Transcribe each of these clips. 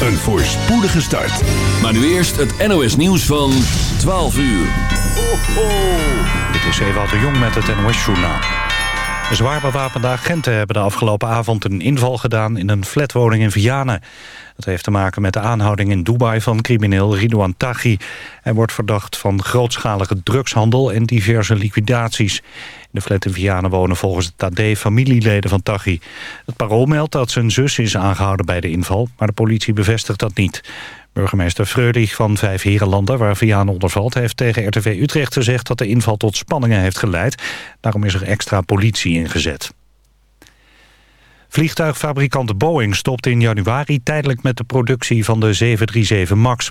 Een voorspoedige start. Maar nu eerst het NOS nieuws van 12 uur. Ho, ho. Dit is Ewout de Jong met het NOS Journaal. Zwaar bewapende agenten hebben de afgelopen avond een inval gedaan... in een flatwoning in Vianen. Dat heeft te maken met de aanhouding in Dubai van crimineel Ridouan Taghi. Hij wordt verdacht van grootschalige drugshandel en diverse liquidaties. In de flat in Vianen wonen volgens het AD familieleden van Taghi. Het parool meldt dat zijn zus is aangehouden bij de inval... maar de politie bevestigt dat niet. Burgemeester Freulich van Vijf Herenlanden, waar Vianen onder valt... heeft tegen RTV Utrecht gezegd dat de inval tot spanningen heeft geleid. Daarom is er extra politie ingezet. Vliegtuigfabrikant Boeing stopt in januari tijdelijk met de productie van de 737 MAX.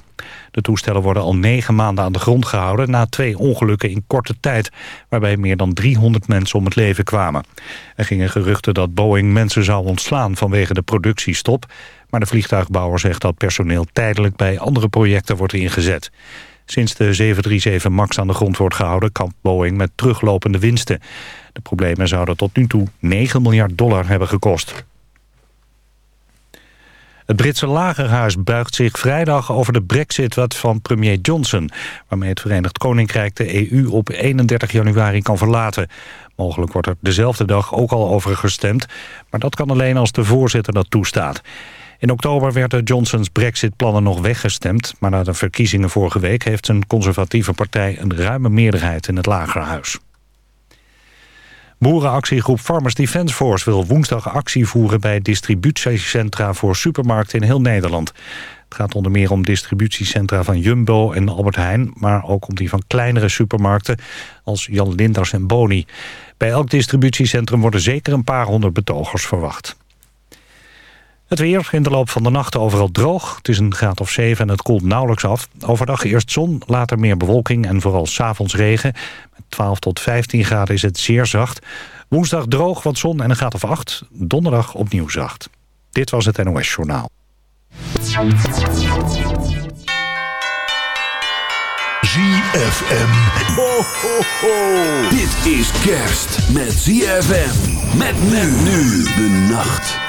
De toestellen worden al negen maanden aan de grond gehouden na twee ongelukken in korte tijd, waarbij meer dan 300 mensen om het leven kwamen. Er gingen geruchten dat Boeing mensen zou ontslaan vanwege de productiestop, maar de vliegtuigbouwer zegt dat personeel tijdelijk bij andere projecten wordt ingezet. Sinds de 737 MAX aan de grond wordt gehouden... kampt Boeing met teruglopende winsten. De problemen zouden tot nu toe 9 miljard dollar hebben gekost. Het Britse lagerhuis buigt zich vrijdag over de brexit wat van premier Johnson... waarmee het Verenigd Koninkrijk de EU op 31 januari kan verlaten. Mogelijk wordt er dezelfde dag ook al over gestemd... maar dat kan alleen als de voorzitter dat toestaat. In oktober werden Johnsons brexit-plannen nog weggestemd... maar na de verkiezingen vorige week heeft zijn conservatieve partij... een ruime meerderheid in het lagerhuis. Boerenactiegroep Farmers Defence Force wil woensdag actie voeren... bij distributiecentra voor supermarkten in heel Nederland. Het gaat onder meer om distributiecentra van Jumbo en Albert Heijn... maar ook om die van kleinere supermarkten als Jan Linders en Boni. Bij elk distributiecentrum worden zeker een paar honderd betogers verwacht. Het weer in de loop van de nacht overal droog. Het is een graad of 7 en het koelt nauwelijks af. Overdag eerst zon, later meer bewolking en vooral s'avonds regen. Met 12 tot 15 graden is het zeer zacht. Woensdag droog, wat zon en een graad of 8. Donderdag opnieuw zacht. Dit was het NOS Journaal. ZFM. Ho, ho, ho. Dit is kerst met ZFM. Met men nu de nacht.